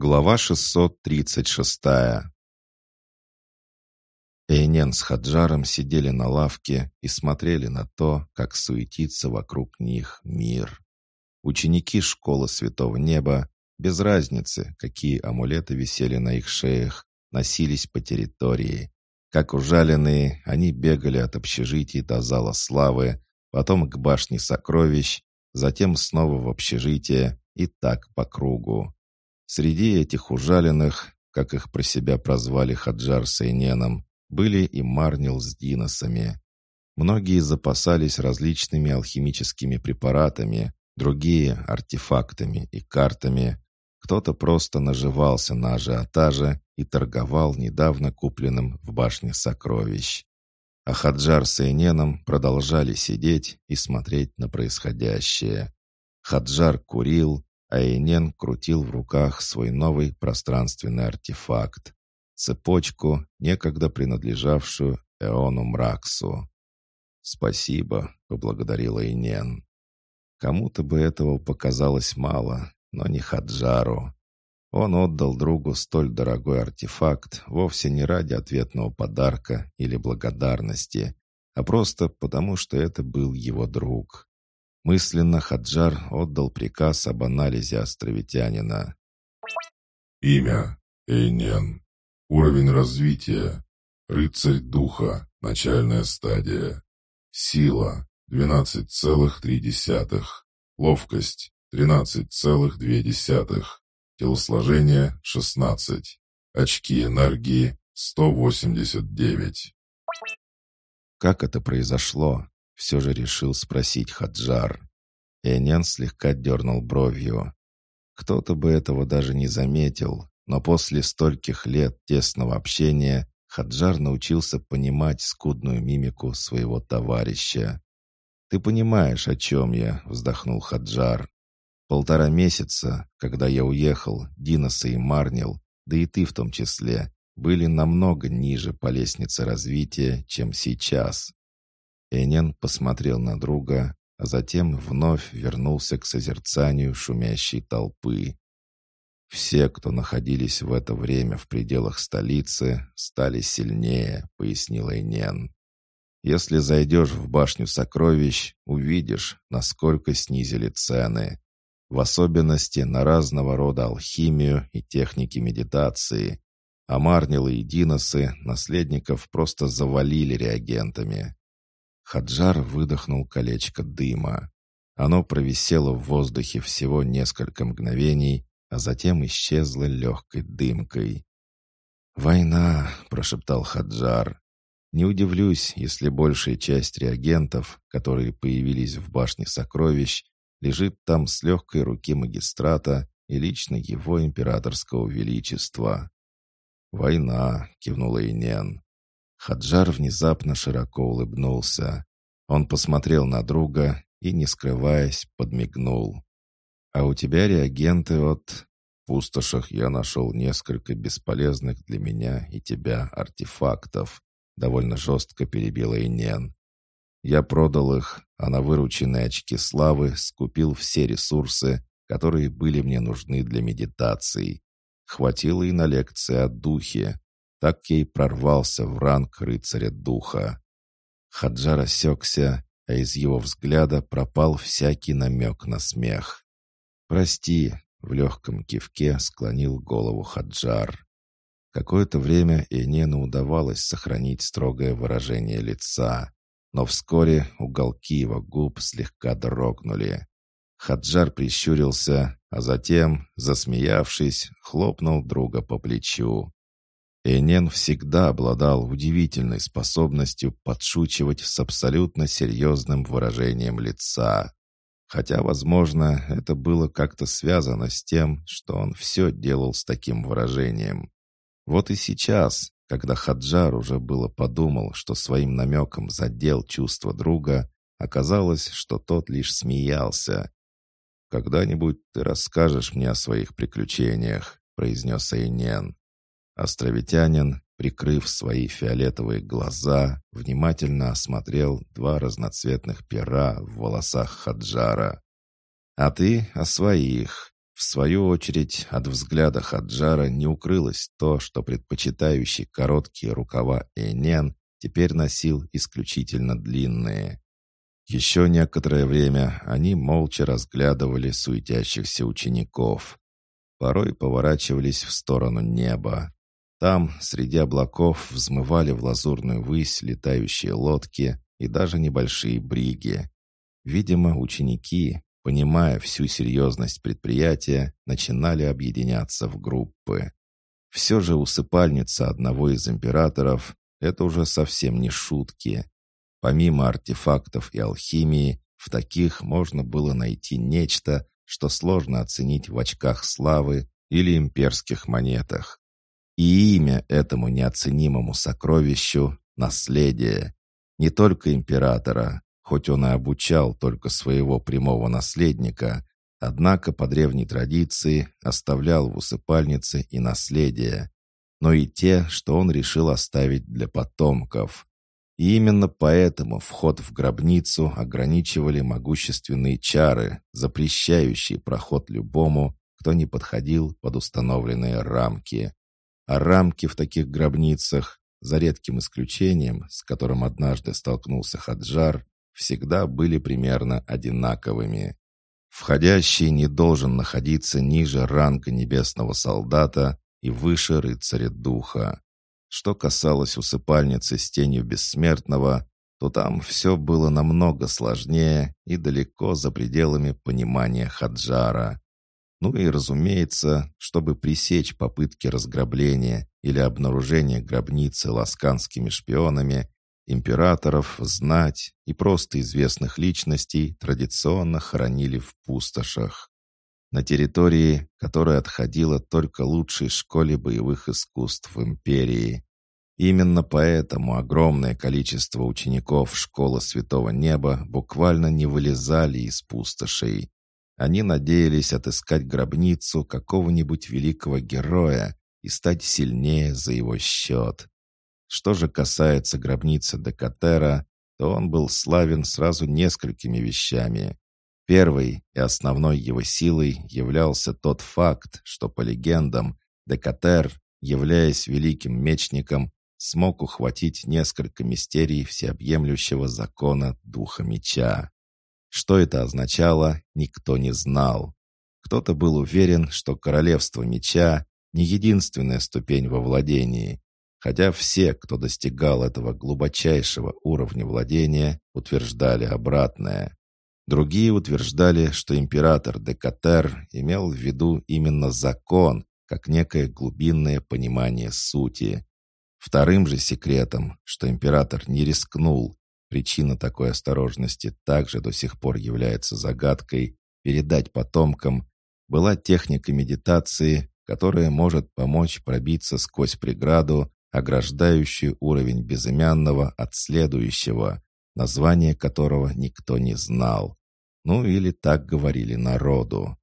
Глава 636 Эйнен с Хаджаром сидели на лавке и смотрели на то, как суетится вокруг них мир. Ученики школы Святого Неба, без разницы, какие амулеты висели на их шеях, носились по территории. Как ужаленные, они бегали от общежитий до зала славы, потом к башне сокровищ, затем снова в общежитие и так по кругу. Среди этих ужаленных, как их про себя прозвали Хаджар с Эйненом, были и Марнил с Диносами. Многие запасались различными алхимическими препаратами, другие — артефактами и картами. Кто-то просто наживался на ажиотаже и торговал недавно купленным в башне сокровищ. А Хаджар с Эйненом продолжали сидеть и смотреть на происходящее. Хаджар курил, а Эйнен крутил в руках свой новый пространственный артефакт цепочку, некогда принадлежавшую Эону Мраксу. «Спасибо», — поблагодарила Инен. Кому-то бы этого показалось мало, но не Хаджару. Он отдал другу столь дорогой артефакт вовсе не ради ответного подарка или благодарности, а просто потому, что это был его друг. Мысленно Хаджар отдал приказ об анализе островитянина. «Имя Эйнен. Уровень развития. Рыцарь духа. Начальная стадия. Сила. 12,3. Ловкость. 13,2. Телосложение. 16. Очки энергии. 189. Как это произошло? Все же решил спросить Хаджар. Энен слегка дернул бровью. Кто-то бы этого даже не заметил, но после стольких лет тесного общения Хаджар научился понимать скудную мимику своего товарища. «Ты понимаешь, о чем я?» — вздохнул Хаджар. «Полтора месяца, когда я уехал, Диноса и Марнил, да и ты в том числе, были намного ниже по лестнице развития, чем сейчас». Энен посмотрел на друга, а затем вновь вернулся к созерцанию шумящей толпы. Все, кто находились в это время в пределах столицы, стали сильнее, пояснила Инен. Если зайдешь в башню сокровищ, увидишь, насколько снизили цены. В особенности на разного рода алхимию и техники медитации. А Марнилы и Диносы наследников просто завалили реагентами. Хаджар выдохнул колечко дыма. Оно провисело в воздухе всего несколько мгновений, а затем исчезла легкой дымкой. «Война!» — прошептал Хаджар. «Не удивлюсь, если большая часть реагентов, которые появились в башне сокровищ, лежит там с легкой руки магистрата и лично его императорского величества». «Война!» — кивнула Инен. Хаджар внезапно широко улыбнулся. Он посмотрел на друга и, не скрываясь, подмигнул. А у тебя реагенты от... В пустошах я нашел несколько бесполезных для меня и тебя артефактов. Довольно жестко перебила Инен. Я продал их, а на вырученные очки славы скупил все ресурсы, которые были мне нужны для медитации. Хватило и на лекции о духе. Так и прорвался в ранг рыцаря духа. Хаджар осекся, а из его взгляда пропал всякий намек на смех. «Прости», — в легком кивке склонил голову Хаджар. Какое-то время Энену удавалось сохранить строгое выражение лица, но вскоре уголки его губ слегка дрогнули. Хаджар прищурился, а затем, засмеявшись, хлопнул друга по плечу. Энен всегда обладал удивительной способностью подшучивать с абсолютно серьезным выражением лица. Хотя, возможно, это было как-то связано с тем, что он все делал с таким выражением. Вот и сейчас, когда Хаджар уже было подумал, что своим намеком задел чувство друга, оказалось, что тот лишь смеялся. «Когда-нибудь ты расскажешь мне о своих приключениях», — произнес Эйнен. Островитянин, прикрыв свои фиолетовые глаза, внимательно осмотрел два разноцветных пера в волосах Хаджара. «А ты о своих. В свою очередь, от взгляда Хаджара не укрылось то, что предпочитающий короткие рукава Энен теперь носил исключительно длинные. Еще некоторое время они молча разглядывали суетящихся учеников. Порой поворачивались в сторону неба. Там, среди облаков, взмывали в лазурную высь летающие лодки и даже небольшие бриги. Видимо, ученики, понимая всю серьезность предприятия, начинали объединяться в группы. Все же усыпальница одного из императоров — это уже совсем не шутки. Помимо артефактов и алхимии, в таких можно было найти нечто, что сложно оценить в очках славы или имперских монетах. И имя этому неоценимому сокровищу — наследие. Не только императора, хоть он и обучал только своего прямого наследника, однако по древней традиции оставлял в усыпальнице и наследие, но и те, что он решил оставить для потомков. И именно поэтому вход в гробницу ограничивали могущественные чары, запрещающие проход любому, кто не подходил под установленные рамки. А рамки в таких гробницах, за редким исключением, с которым однажды столкнулся Хаджар, всегда были примерно одинаковыми. Входящий не должен находиться ниже ранга небесного солдата и выше рыцаря духа. Что касалось усыпальницы с тенью бессмертного, то там все было намного сложнее и далеко за пределами понимания Хаджара. Ну и, разумеется, чтобы пресечь попытки разграбления или обнаружения гробницы ласканскими шпионами, Императоров, знать и просто известных личностей традиционно хоронили в пустошах. На территории, которая отходила только лучшей школе боевых искусств империи. Именно поэтому огромное количество учеников школы Святого Неба буквально не вылезали из пустошей. Они надеялись отыскать гробницу какого-нибудь великого героя и стать сильнее за его счет. Что же касается гробницы Декатера, то он был славен сразу несколькими вещами. Первой и основной его силой являлся тот факт, что, по легендам, Декатер, являясь великим мечником, смог ухватить несколько мистерий всеобъемлющего закона Духа Меча. Что это означало, никто не знал. Кто-то был уверен, что Королевство Меча — не единственная ступень во владении, хотя все, кто достигал этого глубочайшего уровня владения, утверждали обратное. Другие утверждали, что император Декатер имел в виду именно закон, как некое глубинное понимание сути. Вторым же секретом, что император не рискнул, причина такой осторожности также до сих пор является загадкой, передать потомкам, была техника медитации, которая может помочь пробиться сквозь преграду ограждающий уровень безымянного от следующего, название которого никто не знал. Ну или так говорили народу.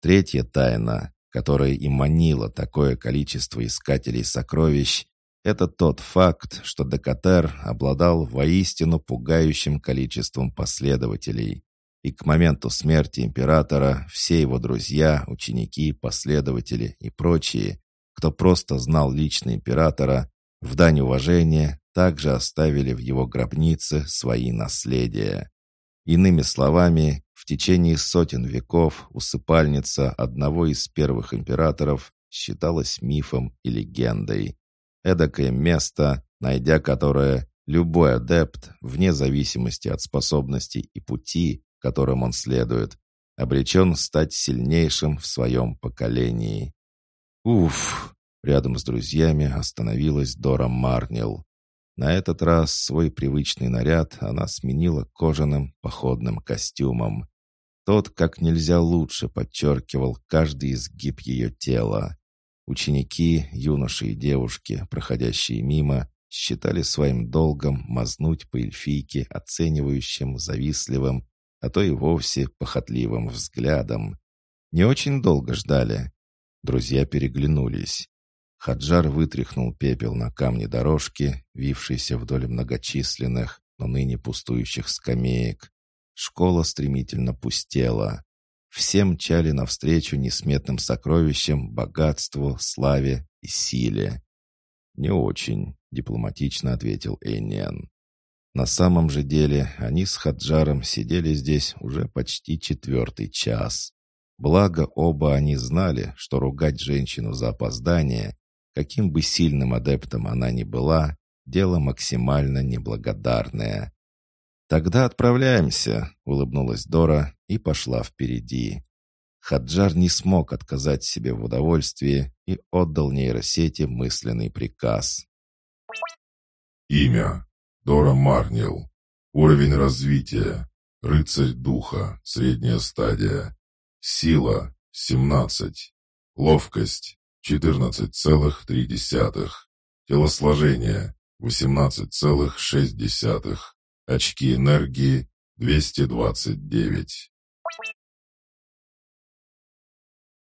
Третья тайна, которая и манила такое количество искателей сокровищ, это тот факт, что Декатер обладал воистину пугающим количеством последователей. И к моменту смерти императора все его друзья, ученики, последователи и прочие кто просто знал лично императора, в дань уважения также оставили в его гробнице свои наследия. Иными словами, в течение сотен веков усыпальница одного из первых императоров считалась мифом и легендой. Эдакое место, найдя которое любой адепт, вне зависимости от способностей и пути, которым он следует, обречен стать сильнейшим в своем поколении. Уф! Рядом с друзьями остановилась Дора Марнил. На этот раз свой привычный наряд она сменила кожаным походным костюмом. Тот как нельзя лучше подчеркивал каждый изгиб ее тела. Ученики, юноши и девушки, проходящие мимо, считали своим долгом мазнуть по эльфийке оценивающим, завистливым, а то и вовсе похотливым взглядом. Не очень долго ждали. Друзья переглянулись. Хаджар вытряхнул пепел на камни дорожки, вившейся вдоль многочисленных, но ныне пустующих скамеек. Школа стремительно пустела. Все мчали навстречу несметным сокровищам, богатству, славе и силе. «Не очень», — дипломатично ответил Эйниан. На самом же деле они с Хаджаром сидели здесь уже почти четвертый час. Благо оба они знали, что ругать женщину за опоздание, каким бы сильным адептом она ни была, дело максимально неблагодарное. «Тогда отправляемся», — улыбнулась Дора и пошла впереди. Хаджар не смог отказать себе в удовольствии и отдал нейросети мысленный приказ. Имя. Дора Марнил. Уровень развития. Рыцарь духа. Средняя стадия. Сила. 17. Ловкость. 14,3. Телосложение. 18,6. Очки энергии. 229.